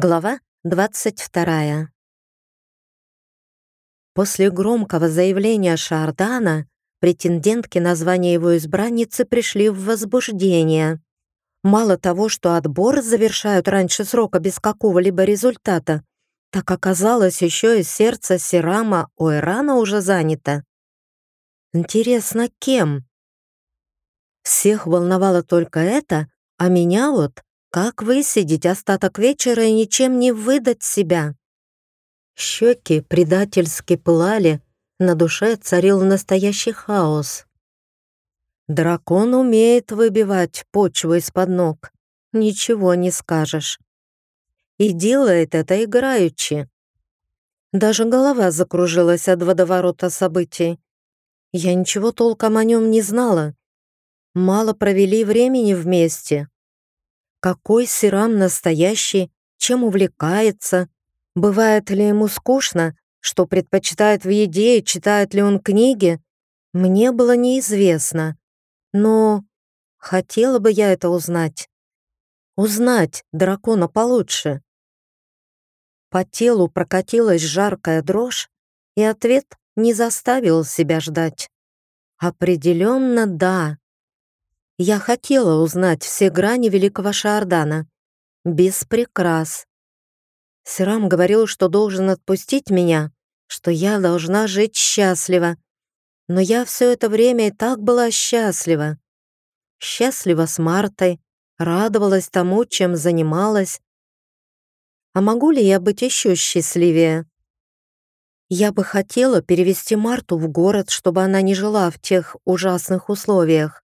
Глава 22. После громкого заявления Шардана претендентки на звание его избранницы пришли в возбуждение. Мало того, что отбор завершают раньше срока без какого-либо результата, так оказалось еще и сердце Сирама у Ирана уже занято. Интересно, кем? Всех волновало только это, а меня вот как высидеть остаток вечера и ничем не выдать себя? Щеки предательски пылали, на душе царил настоящий хаос. Дракон умеет выбивать почву из-под ног, ничего не скажешь. И делает это играючи. Даже голова закружилась от водоворота событий. Я ничего толком о нем не знала. Мало провели времени вместе. Какой Сирам настоящий, чем увлекается, бывает ли ему скучно, что предпочитает в еде и читает ли он книги, мне было неизвестно. Но хотела бы я это узнать. Узнать дракона получше. По телу прокатилась жаркая дрожь, и ответ не заставил себя ждать. Определенно да. Я хотела узнать все грани великого Шардана. Без прикрас. Сирам говорил, что должен отпустить меня, что я должна жить счастливо. Но я все это время и так была счастлива. Счастлива с Мартой, радовалась тому, чем занималась. А могу ли я быть еще счастливее? Я бы хотела перевести Марту в город, чтобы она не жила в тех ужасных условиях.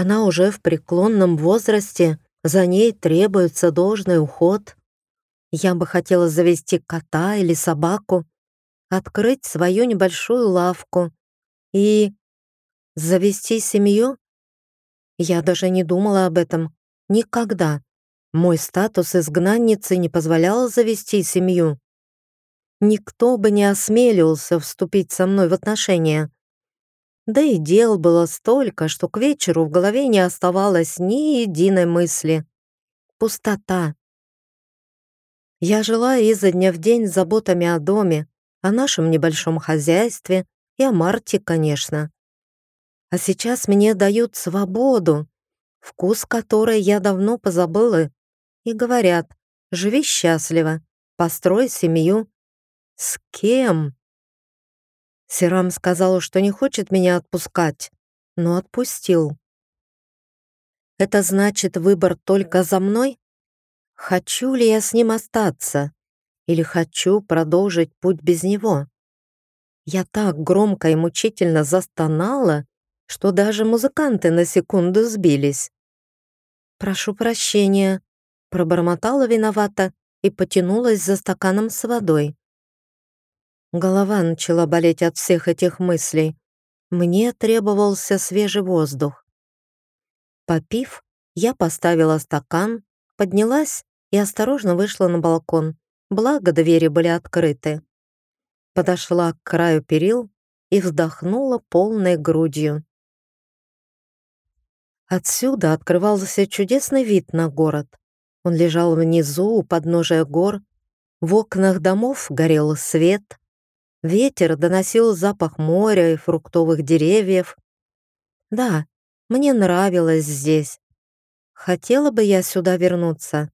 Она уже в преклонном возрасте, за ней требуется должный уход. Я бы хотела завести кота или собаку, открыть свою небольшую лавку и завести семью. Я даже не думала об этом. Никогда. Мой статус изгнанницы не позволял завести семью. Никто бы не осмелился вступить со мной в отношения. Да и дел было столько, что к вечеру в голове не оставалось ни единой мысли. Пустота. Я жила изо дня в день заботами о доме, о нашем небольшом хозяйстве и о Марте, конечно. А сейчас мне дают свободу, вкус которой я давно позабыла, и говорят, живи счастливо, построй семью. С кем? Сирам сказал, что не хочет меня отпускать, но отпустил. Это значит выбор только за мной? Хочу ли я с ним остаться? Или хочу продолжить путь без него? Я так громко и мучительно застонала, что даже музыканты на секунду сбились. «Прошу прощения», — пробормотала виновата и потянулась за стаканом с водой. Голова начала болеть от всех этих мыслей. Мне требовался свежий воздух. Попив, я поставила стакан, поднялась и осторожно вышла на балкон, благо двери были открыты. Подошла к краю перил и вздохнула полной грудью. Отсюда открывался чудесный вид на город. Он лежал внизу, у подножия гор. В окнах домов горел свет, Ветер доносил запах моря и фруктовых деревьев. Да, мне нравилось здесь. Хотела бы я сюда вернуться.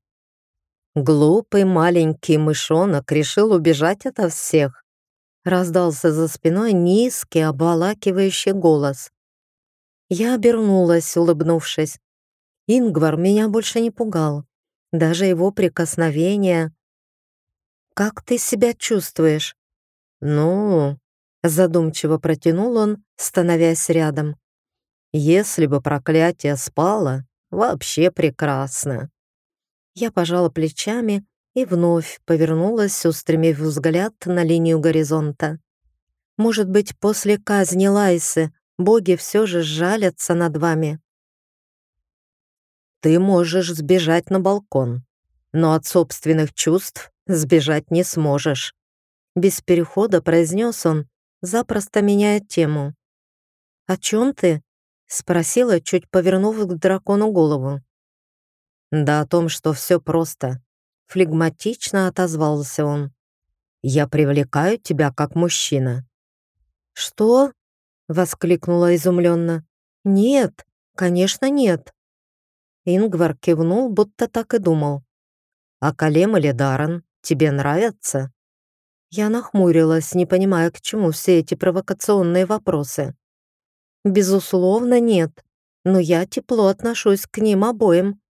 Глупый маленький мышонок решил убежать ото всех. Раздался за спиной низкий, обволакивающий голос. Я обернулась, улыбнувшись. Ингвар меня больше не пугал. Даже его прикосновения. «Как ты себя чувствуешь?» «Ну...» — задумчиво протянул он, становясь рядом. «Если бы проклятие спало, вообще прекрасно». Я пожала плечами и вновь повернулась, устремив взгляд на линию горизонта. Может быть, после казни Лайсы боги все же жалятся над вами? Ты можешь сбежать на балкон, но от собственных чувств сбежать не сможешь. Без перехода произнес он, запросто меняя тему. «О чем ты?» — спросила, чуть повернув к дракону голову. «Да о том, что все просто. — флегматично отозвался он. «Я привлекаю тебя как мужчина». «Что?» — воскликнула изумленно. «Нет, конечно, нет». Ингвар кивнул, будто так и думал. «А Калем или Даррен тебе нравятся?» Я нахмурилась, не понимая, к чему все эти провокационные вопросы. «Безусловно, нет, но я тепло отношусь к ним обоим».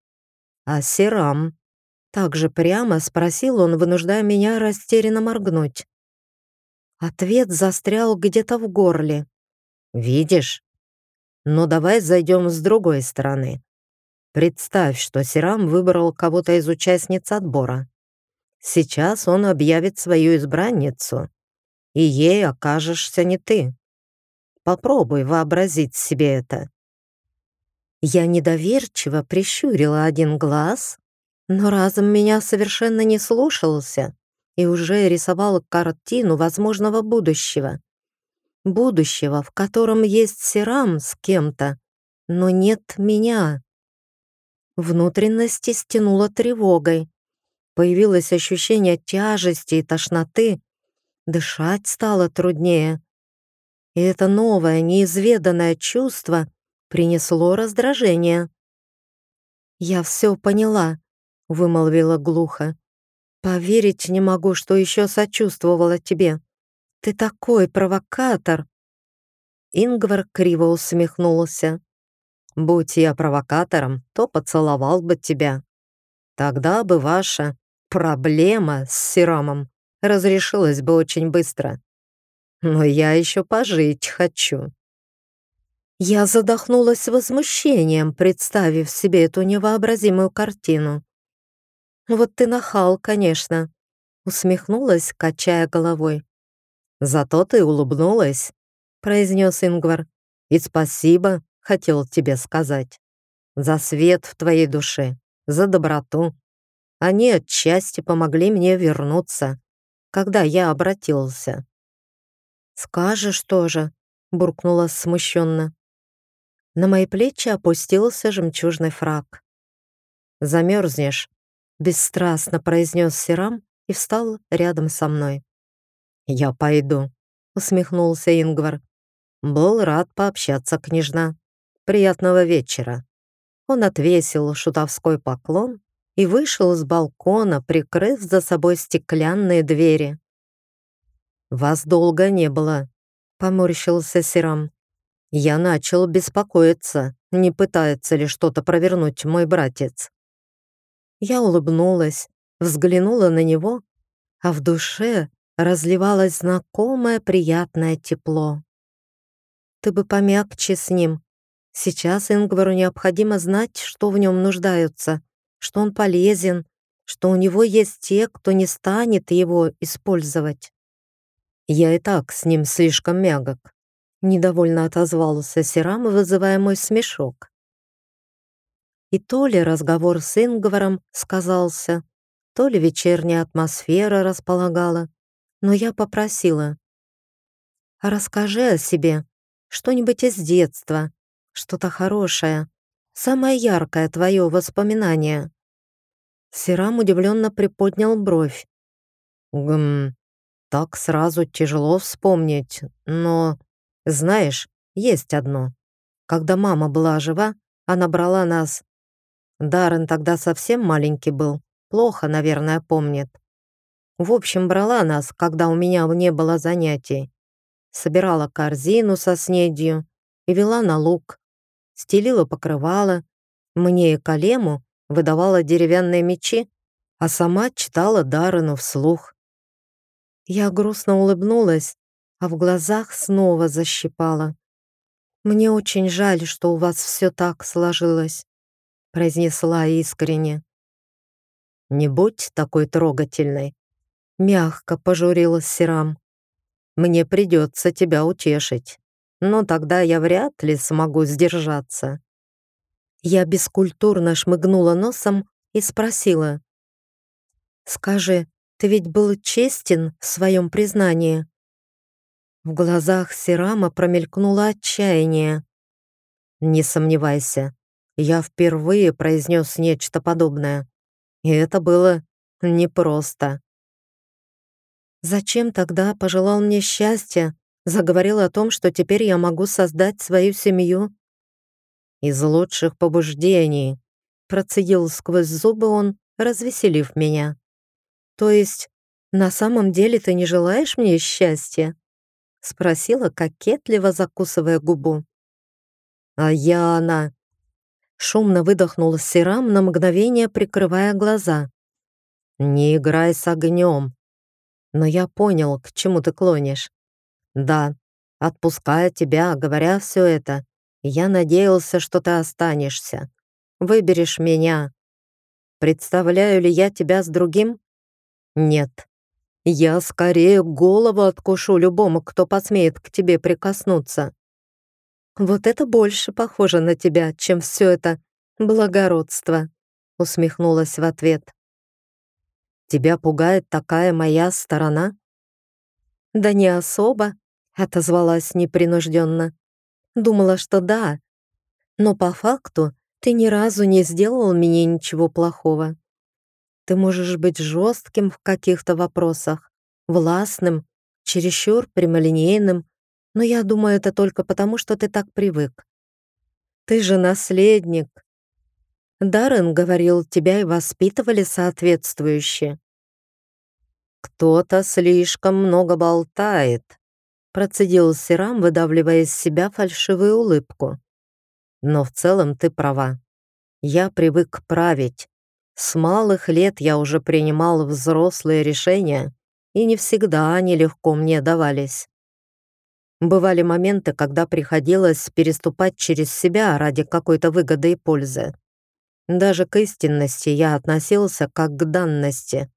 «А Серам?» Также прямо спросил он, вынуждая меня растерянно моргнуть. Ответ застрял где-то в горле. «Видишь? Ну давай зайдем с другой стороны. Представь, что Сирам выбрал кого-то из участниц отбора. Сейчас он объявит свою избранницу, и ей окажешься не ты. Попробуй вообразить себе это». Я недоверчиво прищурила один глаз, но разум меня совершенно не слушался и уже рисовал картину возможного будущего. Будущего, в котором есть Сирам с кем-то, но нет меня. Внутренности стянуло тревогой. Появилось ощущение тяжести и тошноты. Дышать стало труднее. И это новое, неизведанное чувство принесло раздражение. Я все поняла вымолвила глухо. «Поверить не могу, что еще сочувствовала тебе. Ты такой провокатор!» Ингвар криво усмехнулся. «Будь я провокатором, то поцеловал бы тебя. Тогда бы ваша проблема с Сирамом разрешилась бы очень быстро. Но я еще пожить хочу». Я задохнулась возмущением, представив себе эту невообразимую картину. «Вот ты нахал, конечно», — усмехнулась, качая головой. «Зато ты улыбнулась», — произнес Ингвар. «И спасибо, хотел тебе сказать. За свет в твоей душе, за доброту. Они отчасти помогли мне вернуться, когда я обратился». «Скажешь тоже», — буркнула смущенно. На мои плечи опустился жемчужный фраг. «Замерзнешь, Бесстрастно произнес Сирам и встал рядом со мной. «Я пойду», — усмехнулся Ингвар. «Был рад пообщаться, княжна. Приятного вечера». Он отвесил шутовской поклон и вышел с балкона, прикрыв за собой стеклянные двери. «Вас долго не было», — поморщился Сирам. «Я начал беспокоиться, не пытается ли что-то провернуть мой братец». Я улыбнулась, взглянула на него, а в душе разливалось знакомое приятное тепло. Ты бы помягче с ним. Сейчас Ингвару необходимо знать, что в нем нуждаются, что он полезен, что у него есть те, кто не станет его использовать. Я и так с ним слишком мягок. Недовольно отозвался Серам, вызывая мой смешок. И то ли разговор с Ингваром сказался, то ли вечерняя атмосфера располагала, но я попросила. «Расскажи о себе, что-нибудь из детства, что-то хорошее, самое яркое твое воспоминание». Сирам удивленно приподнял бровь. «Гм, так сразу тяжело вспомнить, но, знаешь, есть одно. Когда мама была жива, она брала нас Даррен тогда совсем маленький был, плохо, наверное, помнит. В общем, брала нас, когда у меня не было занятий. Собирала корзину со снедью и вела на луг. Стелила покрывало. Мне и Калему выдавала деревянные мечи, а сама читала Даррену вслух. Я грустно улыбнулась, а в глазах снова защипала. Мне очень жаль, что у вас все так сложилось произнесла искренне. «Не будь такой трогательной», — мягко пожурил Сирам. «Мне придется тебя утешить, но тогда я вряд ли смогу сдержаться». Я бескультурно шмыгнула носом и спросила. «Скажи, ты ведь был честен в своем признании?» В глазах Сирама промелькнуло отчаяние. «Не сомневайся, я впервые произнес нечто подобное. И это было непросто. Зачем тогда пожелал мне счастья, заговорил о том, что теперь я могу создать свою семью? Из лучших побуждений, процедил сквозь зубы он, развеселив меня. То есть, на самом деле ты не желаешь мне счастья? Спросила, кокетливо закусывая губу. А я она... Шумно выдохнул Сирам на мгновение, прикрывая глаза. «Не играй с огнем!» Но я понял, к чему ты клонишь. Да, отпуская тебя, говоря все это, я надеялся, что ты останешься. Выберешь меня. Представляю ли я тебя с другим? Нет. Я скорее голову откушу любому, кто посмеет к тебе прикоснуться. Вот это больше похоже на тебя, чем все это благородство, усмехнулась в ответ. Тебя пугает такая моя сторона? Да не особо, отозвалась непринужденно. Думала, что да, но по факту ты ни разу не сделал мне ничего плохого. Ты можешь быть жестким в каких-то вопросах, властным, чересчур прямолинейным, но я думаю, это только потому, что ты так привык. Ты же наследник. Даррен говорил, тебя и воспитывали соответствующе. Кто-то слишком много болтает, процедил Сирам, выдавливая из себя фальшивую улыбку. Но в целом ты права. Я привык править. С малых лет я уже принимал взрослые решения, и не всегда они легко мне давались. Бывали моменты, когда приходилось переступать через себя ради какой-то выгоды и пользы. Даже к истинности я относился как к данности.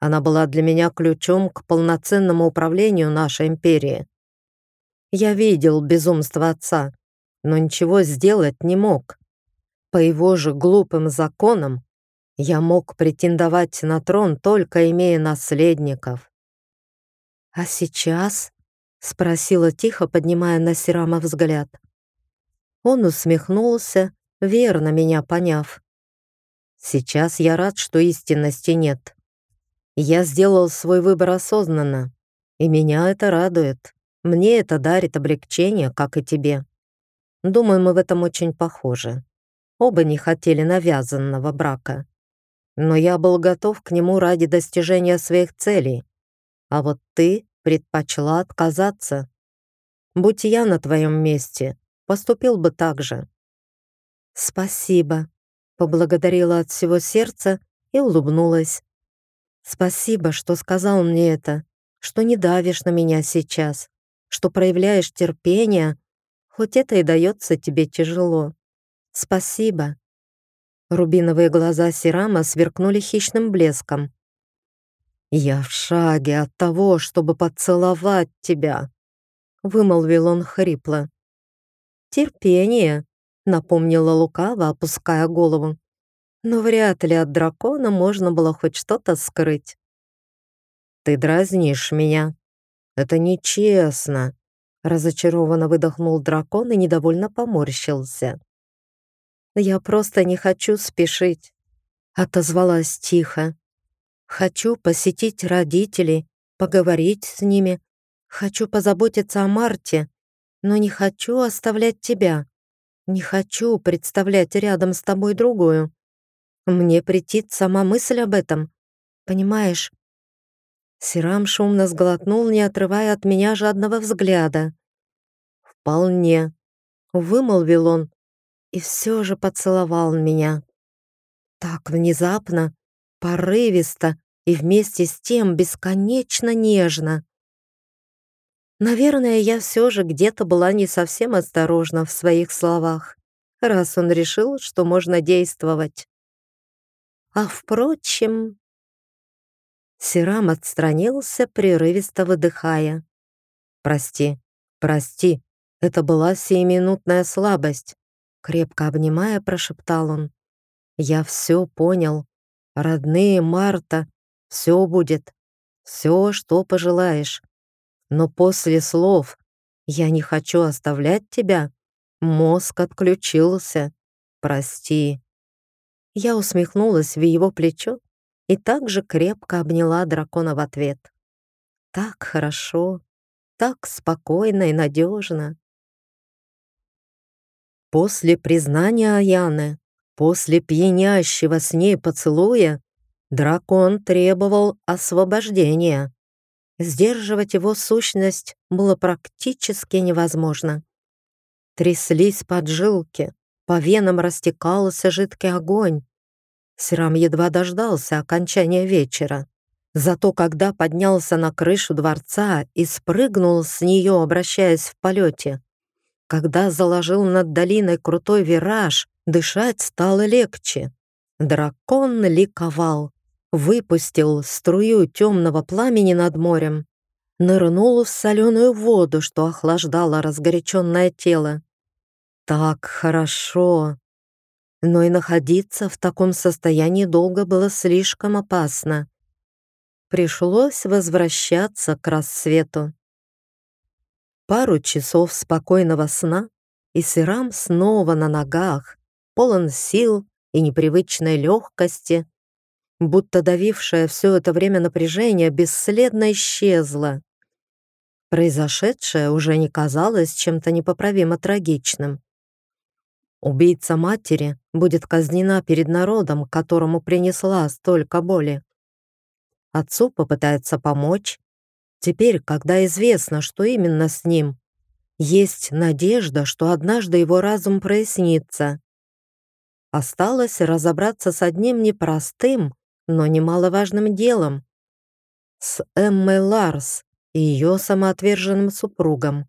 Она была для меня ключом к полноценному управлению нашей империей. Я видел безумство отца, но ничего сделать не мог. По его же глупым законам я мог претендовать на трон, только имея наследников. «А сейчас?» — спросила тихо, поднимая на Сирама взгляд. Он усмехнулся, верно меня поняв. «Сейчас я рад, что истинности нет. Я сделал свой выбор осознанно, и меня это радует. Мне это дарит облегчение, как и тебе. Думаю, мы в этом очень похожи. Оба не хотели навязанного брака. Но я был готов к нему ради достижения своих целей. А вот ты предпочла отказаться. Будь я на твоем месте, поступил бы так же. Спасибо, поблагодарила от всего сердца и улыбнулась. Спасибо, что сказал мне это, что не давишь на меня сейчас, что проявляешь терпение хоть это и дается тебе тяжело. Спасибо». Рубиновые глаза Сирама сверкнули хищным блеском. «Я в шаге от того, чтобы поцеловать тебя», — вымолвил он хрипло. «Терпение», — напомнила лукаво, опуская голову. «Но вряд ли от дракона можно было хоть что-то скрыть». «Ты дразнишь меня. Это нечестно», Разочарованно выдохнул дракон и недовольно поморщился. «Я просто не хочу спешить», — отозвалась тихо. «Хочу посетить родителей, поговорить с ними. Хочу позаботиться о Марте, но не хочу оставлять тебя. Не хочу представлять рядом с тобой другую. Мне претит сама мысль об этом. Понимаешь, Сирам шумно сглотнул, не отрывая от меня жадного взгляда. «Вполне», — вымолвил он, и все же поцеловал меня. Так внезапно, порывисто и вместе с тем бесконечно нежно. Наверное, я все же где-то была не совсем осторожна в своих словах, раз он решил, что можно действовать. А впрочем, Сирам отстранился, прерывисто выдыхая. «Прости, прости, это была сиюминутная слабость», крепко обнимая, прошептал он. «Я все понял. Родные Марта, все будет. Все, что пожелаешь. Но после слов «я не хочу оставлять тебя» мозг отключился. Прости». Я усмехнулась в его плечо и также крепко обняла дракона в ответ. Так хорошо, так спокойно и надежно. После признания Аяны, после пьянящего с ней поцелуя, дракон требовал освобождения. Сдерживать его сущность было практически невозможно. Тряслись поджилки, по венам растекался жидкий огонь. Сирам едва дождался окончания вечера. Зато когда поднялся на крышу дворца и спрыгнул с нее, обращаясь в полете, когда заложил над долиной крутой вираж, дышать стало легче. Дракон ликовал, выпустил струю темного пламени над морем, нырнул в соленую воду, что охлаждало разгоряченное тело. Так хорошо. Но и находиться в таком состоянии долго было слишком опасно. Пришлось возвращаться к рассвету. Пару часов спокойного сна, и Сирам снова на ногах, полон сил и непривычной легкости, будто давившее все это время напряжение бесследно исчезло. Произошедшее уже не казалось чем-то непоправимо трагичным. Убийца матери будет казнена перед народом, которому принесла столько боли. Отцу попытается помочь. Теперь, когда известно, что именно с ним, есть надежда, что однажды его разум прояснится. Осталось разобраться с одним непростым, но немаловажным делом. С Эммой Ларс и ее самоотверженным супругом.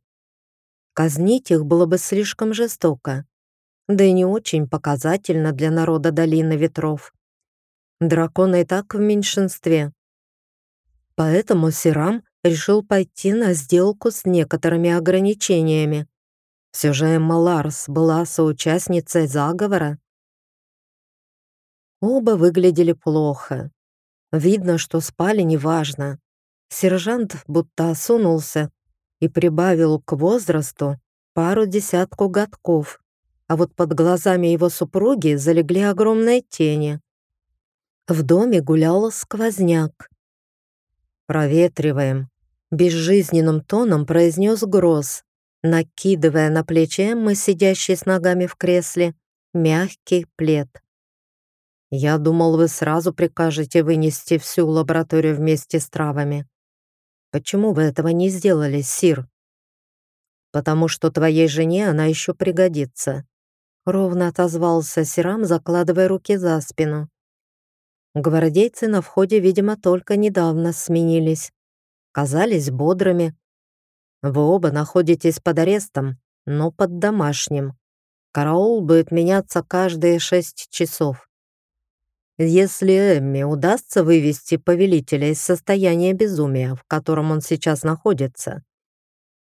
Казнить их было бы слишком жестоко да и не очень показательно для народа Долины Ветров. Драконы и так в меньшинстве. Поэтому Сирам решил пойти на сделку с некоторыми ограничениями. Все же Эмма Ларс была соучастницей заговора. Оба выглядели плохо. Видно, что спали неважно. Сержант будто осунулся и прибавил к возрасту пару десятку годков а вот под глазами его супруги залегли огромные тени. В доме гулял сквозняк. «Проветриваем», — безжизненным тоном произнес Гроз, накидывая на плечи Эммы, сидящей с ногами в кресле, мягкий плед. «Я думал, вы сразу прикажете вынести всю лабораторию вместе с травами. Почему вы этого не сделали, Сир?» «Потому что твоей жене она еще пригодится. Ровно отозвался Сирам, закладывая руки за спину. Гвардейцы на входе, видимо, только недавно сменились. Казались бодрыми. Вы оба находитесь под арестом, но под домашним. Караул будет меняться каждые шесть часов. Если Эмми удастся вывести повелителя из состояния безумия, в котором он сейчас находится,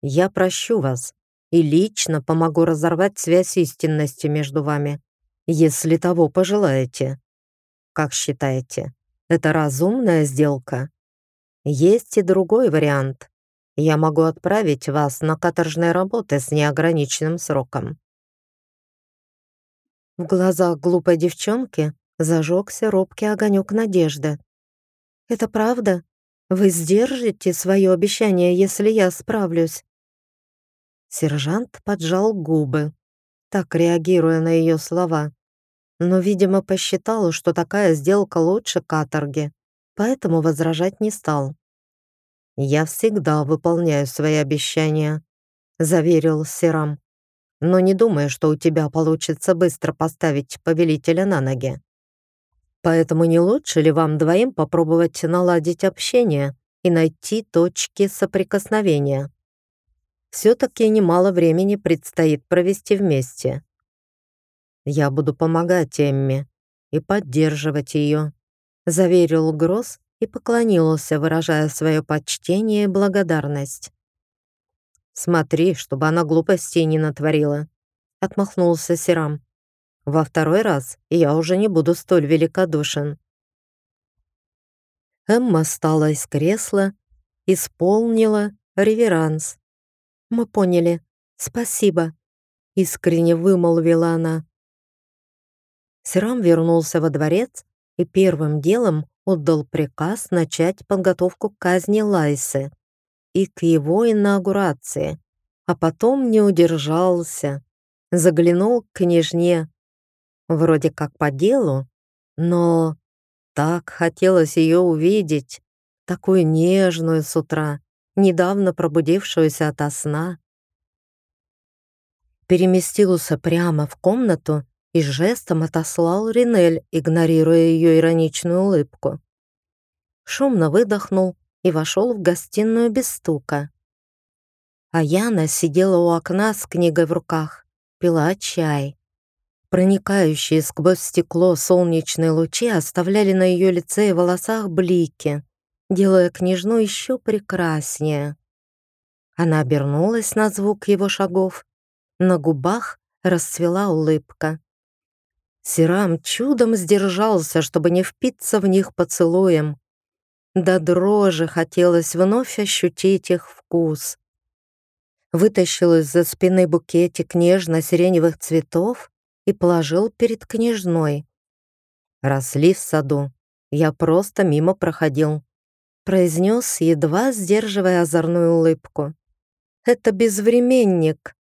я прощу вас и лично помогу разорвать связь истинности между вами, если того пожелаете. Как считаете, это разумная сделка? Есть и другой вариант. Я могу отправить вас на каторжные работы с неограниченным сроком. В глазах глупой девчонки зажегся робкий огонек надежды. «Это правда? Вы сдержите свое обещание, если я справлюсь?» Сержант поджал губы, так реагируя на ее слова. Но, видимо, посчитал, что такая сделка лучше каторги, поэтому возражать не стал. «Я всегда выполняю свои обещания», — заверил Сирам. «Но не думаю, что у тебя получится быстро поставить повелителя на ноги. Поэтому не лучше ли вам двоим попробовать наладить общение и найти точки соприкосновения?» Все-таки немало времени предстоит провести вместе. Я буду помогать Эмме и поддерживать ее, заверил Гросс и поклонился, выражая свое почтение и благодарность. «Смотри, чтобы она глупостей не натворила», — отмахнулся Сирам. «Во второй раз я уже не буду столь великодушен». Эмма встала из кресла, исполнила реверанс «Мы поняли. Спасибо», — искренне вымолвила она. Сирам вернулся во дворец и первым делом отдал приказ начать подготовку к казни Лайсы и к его инаугурации, а потом не удержался, заглянул к княжне, вроде как по делу, но так хотелось ее увидеть, такую нежную с утра, недавно пробудившуюся ото сна. Переместился прямо в комнату и жестом отослал Ринель, игнорируя ее ироничную улыбку. Шумно выдохнул и вошел в гостиную без стука. А Яна сидела у окна с книгой в руках, пила чай. Проникающие сквозь стекло солнечные лучи оставляли на ее лице и волосах блики, делая княжну еще прекраснее. Она обернулась на звук его шагов. На губах расцвела улыбка. Сирам чудом сдержался, чтобы не впиться в них поцелуем. До дрожи хотелось вновь ощутить их вкус. Вытащил из-за спины букетик нежно-сиреневых цветов и положил перед княжной. Росли в саду. Я просто мимо проходил. Произнес, едва сдерживая озорную улыбку. «Это безвременник»,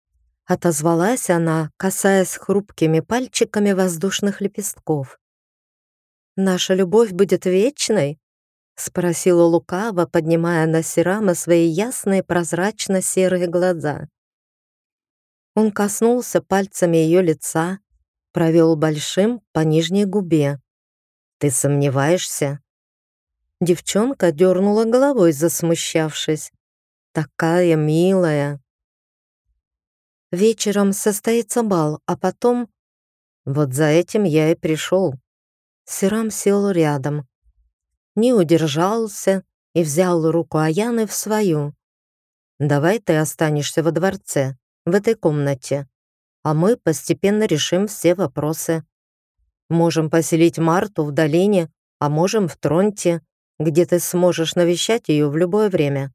отозвалась она, касаясь хрупкими пальчиками воздушных лепестков. «Наша любовь будет вечной?» — спросила лукаво, поднимая на Сирама свои ясные прозрачно-серые глаза. Он коснулся пальцами ее лица, провел большим по нижней губе. «Ты сомневаешься?» Девчонка дернула головой, засмущавшись. «Такая милая!» Вечером состоится бал, а потом... Вот за этим я и пришел. Сирам сел рядом. Не удержался и взял руку Аяны в свою. «Давай ты останешься во дворце, в этой комнате, а мы постепенно решим все вопросы. Можем поселить Марту в долине, а можем в Тронте, где ты сможешь навещать ее в любое время.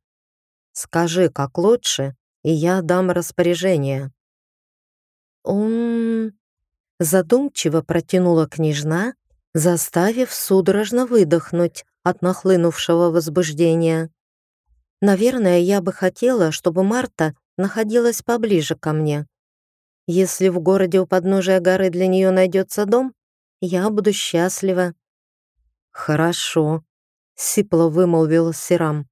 Скажи, как лучше, и я дам распоряжение». «Ум...» Задумчиво протянула княжна, заставив судорожно выдохнуть от нахлынувшего возбуждения. «Наверное, я бы хотела, чтобы Марта находилась поближе ко мне. Если в городе у подножия горы для нее найдется дом, я буду счастлива». «Хорошо», — сипло вымолвил Сирам.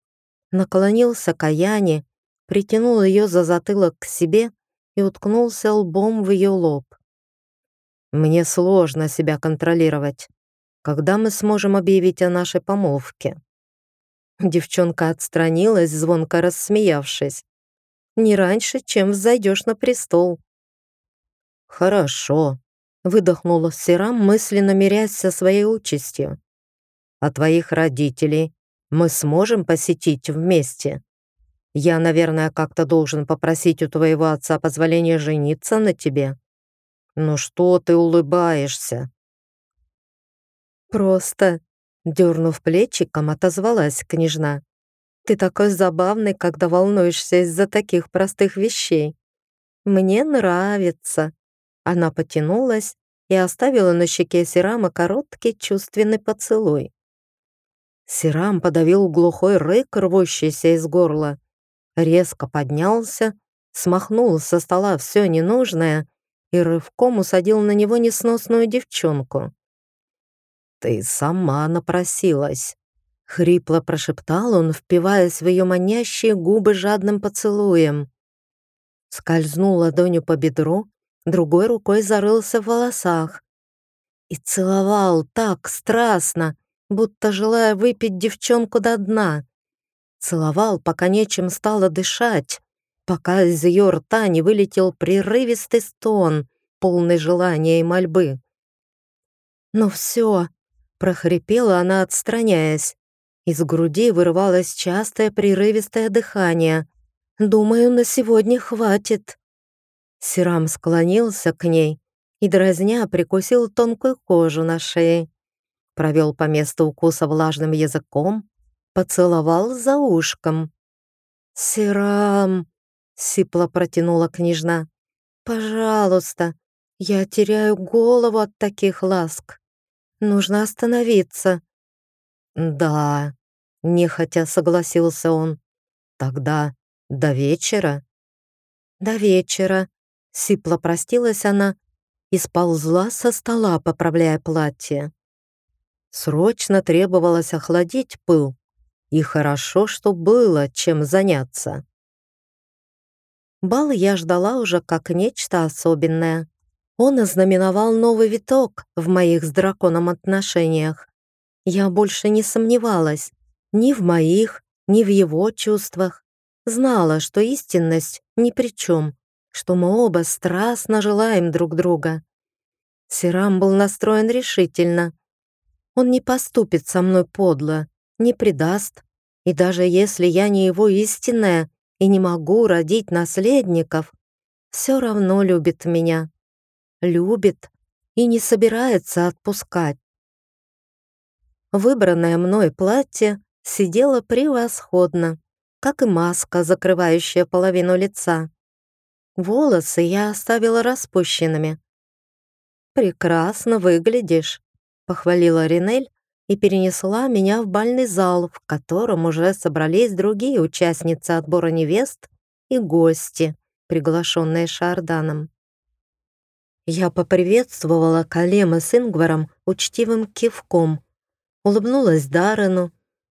Наклонился к Аяне притянул ее за затылок к себе и уткнулся лбом в ее лоб. «Мне сложно себя контролировать. Когда мы сможем объявить о нашей помолвке?» Девчонка отстранилась, звонко рассмеявшись. «Не раньше, чем взойдешь на престол». «Хорошо», — выдохнула Сирам, мысленно мирясь со своей участью. «А твоих родителей мы сможем посетить вместе?» Я, наверное, как-то должен попросить у твоего отца позволения жениться на тебе. Ну что ты улыбаешься?» «Просто», — дернув плечиком, отозвалась княжна. «Ты такой забавный, когда волнуешься из-за таких простых вещей. Мне нравится». Она потянулась и оставила на щеке Сирама короткий чувственный поцелуй. Сирам подавил глухой рык, рвущийся из горла, резко поднялся, смахнул со стола все ненужное и рывком усадил на него несносную девчонку. «Ты сама напросилась», — хрипло прошептал он, впиваясь в ее манящие губы жадным поцелуем. Скользнул ладонью по бедру, другой рукой зарылся в волосах и целовал так страстно, будто желая выпить девчонку до дна. Целовал, пока нечем стало дышать, пока из ее рта не вылетел прерывистый стон, полный желания и мольбы. «Ну все!» — прохрипела она, отстраняясь. Из груди вырывалось частое прерывистое дыхание. «Думаю, на сегодня хватит». Сирам склонился к ней и, дразня, прикусил тонкую кожу на шее. Провел по месту укуса влажным языком, поцеловал за ушком. «Сирам!» — сипло протянула княжна. «Пожалуйста, я теряю голову от таких ласк. Нужно остановиться». «Да», — нехотя согласился он. «Тогда до вечера?» «До вечера», — сипло простилась она и сползла со стола, поправляя платье. Срочно требовалось охладить пыл, и хорошо, что было чем заняться. Бал я ждала уже как нечто особенное. Он ознаменовал новый виток в моих с драконом отношениях. Я больше не сомневалась ни в моих, ни в его чувствах. Знала, что истинность ни при чем, что мы оба страстно желаем друг друга. Сирам был настроен решительно. Он не поступит со мной подло, не предаст, и даже если я не его истинная и не могу родить наследников, все равно любит меня. Любит и не собирается отпускать. Выбранное мной платье сидело превосходно, как и маска, закрывающая половину лица. Волосы я оставила распущенными. «Прекрасно выглядишь», — похвалила Ринель и перенесла меня в бальный зал, в котором уже собрались другие участницы отбора невест и гости, приглашенные Шарданом. Я поприветствовала Калема с Ингваром учтивым кивком, улыбнулась Даррену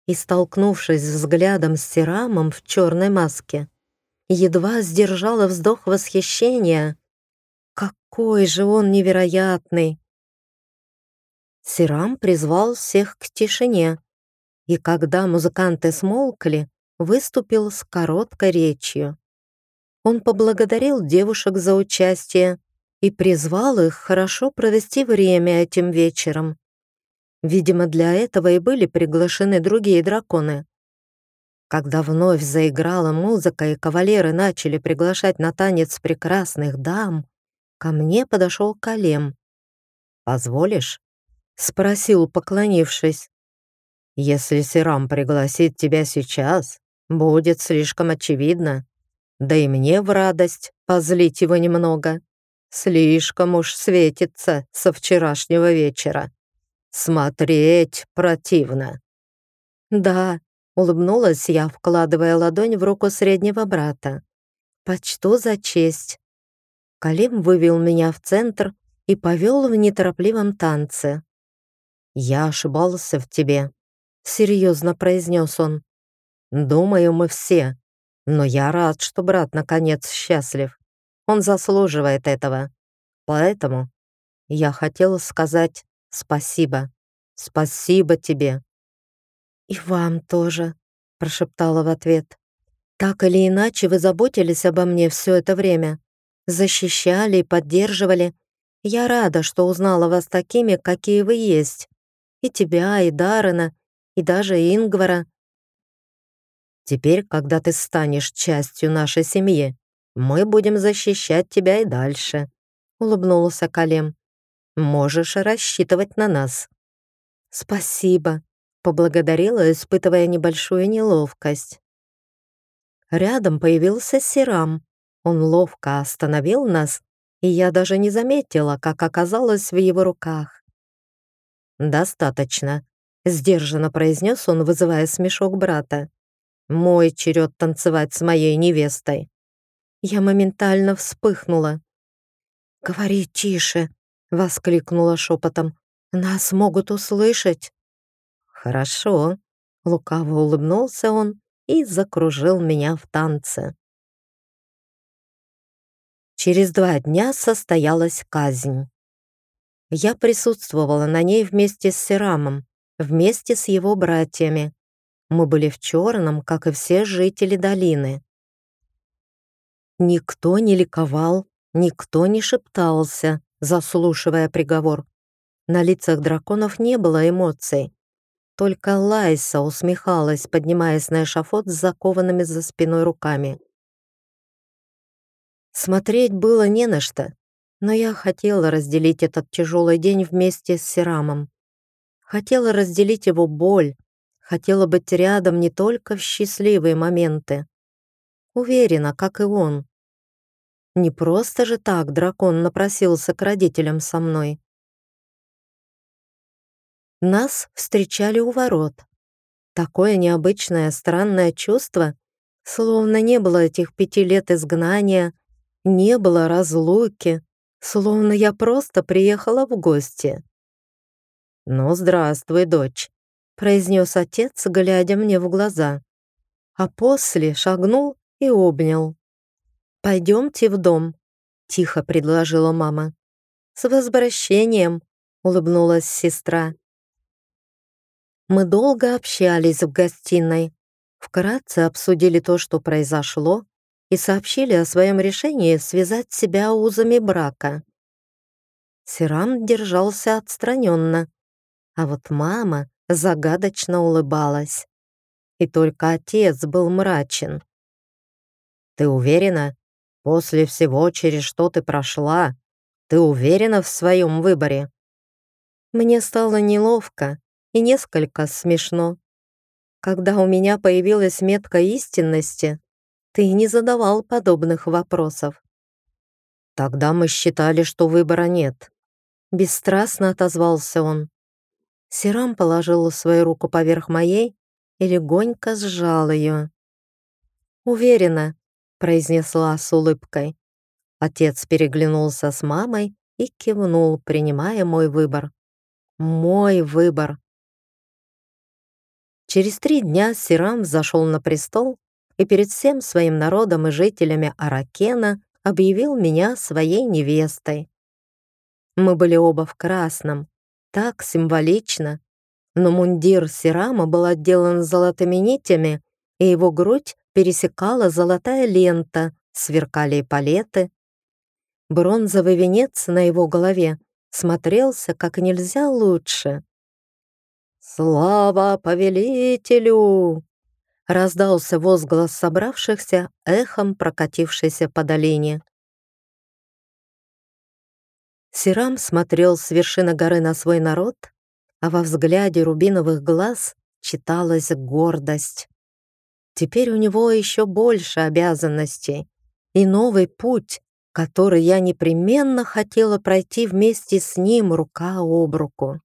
и, столкнувшись взглядом с Сирамом в черной маске, едва сдержала вздох восхищения. Какой же он невероятный! Сирам призвал всех к тишине, и когда музыканты смолкли, выступил с короткой речью. Он поблагодарил девушек за участие и призвал их хорошо провести время этим вечером. Видимо, для этого и были приглашены другие драконы. Когда вновь заиграла музыка и кавалеры начали приглашать на танец прекрасных дам, ко мне подошел Калем. «Позволишь?» — спросил, поклонившись. «Если Сирам пригласит тебя сейчас, будет слишком очевидно. Да и мне в радость позлить его немного. Слишком уж светится со вчерашнего вечера. Смотреть противно». «Да», Улыбнулась я, вкладывая ладонь в руку среднего брата. «Почту за честь». Калим вывел меня в центр и повел в неторопливом танце. «Я ошибался в тебе», — серьезно произнес он. «Думаю, мы все. Но я рад, что брат наконец счастлив. Он заслуживает этого. Поэтому я хотел сказать спасибо. Спасибо тебе. «И вам тоже», — прошептала в ответ. «Так или иначе вы заботились обо мне все это время, защищали и поддерживали. Я рада, что узнала вас такими, какие вы есть. И тебя, и Даррена, и даже Ингвара. Теперь, когда ты станешь частью нашей семьи, мы будем защищать тебя и дальше», — улыбнулся Калем. «Можешь рассчитывать на нас». «Спасибо», поблагодарила, испытывая небольшую неловкость. Рядом появился Сирам. Он ловко остановил нас, и я даже не заметила, как оказалась в его руках. «Достаточно», — сдержанно произнес он, вызывая смешок брата. «Мой черед танцевать с моей невестой». Я моментально вспыхнула. «Говори тише!» — воскликнула шепотом. «Нас могут услышать!» «Хорошо», — лукаво улыбнулся он и закружил меня в танце. Через два дня состоялась казнь. Я присутствовала на ней вместе с Серамом, вместе с его братьями. Мы были в черном, как и все жители долины. Никто не ликовал, никто не шептался, заслушивая приговор. На лицах драконов не было эмоций. Только Лайса усмехалась, поднимаясь на эшафот с закованными за спиной руками. Смотреть было не на что, но я хотела разделить этот тяжелый день вместе с Серамом. Хотела разделить его боль, хотела быть рядом не только в счастливые моменты. Уверена, как и он. Не просто же так дракон напросился к родителям со мной. Нас встречали у ворот. Такое необычное, странное чувство, словно не было этих пяти лет изгнания, не было разлуки, словно я просто приехала в гости. «Ну, здравствуй, дочь», — произнес отец, глядя мне в глаза. А после шагнул и обнял. «Пойдемте в дом», — тихо предложила мама. «С возвращением», — улыбнулась сестра. Мы долго общались в гостиной, вкратце обсудили то, что произошло, и сообщили о своем решении связать себя узами брака. Сирам держался отстраненно, а вот мама загадочно улыбалась. И только отец был мрачен. «Ты уверена? После всего, через что ты прошла, ты уверена в своем выборе?» Мне стало неловко и несколько смешно. Когда у меня появилась метка истинности, ты не задавал подобных вопросов. Тогда мы считали, что выбора нет. Бесстрастно отозвался он. Сирам положил свою руку поверх моей и легонько сжал ее. «Уверена», — произнесла с улыбкой. Отец переглянулся с мамой и кивнул, принимая мой выбор. Мой выбор. Через три дня Сирам зашел на престол и перед всем своим народом и жителями Аракена объявил меня своей невестой. Мы были оба в красном, так символично, но мундир Сирама был отделан золотыми нитями, и его грудь пересекала золотая лента, сверкали палеты. Бронзовый венец на его голове смотрелся как нельзя лучше. «Слава повелителю!» Раздался возглас собравшихся, эхом прокатившийся по долине. Сирам смотрел с вершины горы на свой народ, а во взгляде рубиновых глаз читалась гордость. Теперь у него еще больше обязанностей и новый путь, который я непременно хотела пройти вместе с ним рука об руку.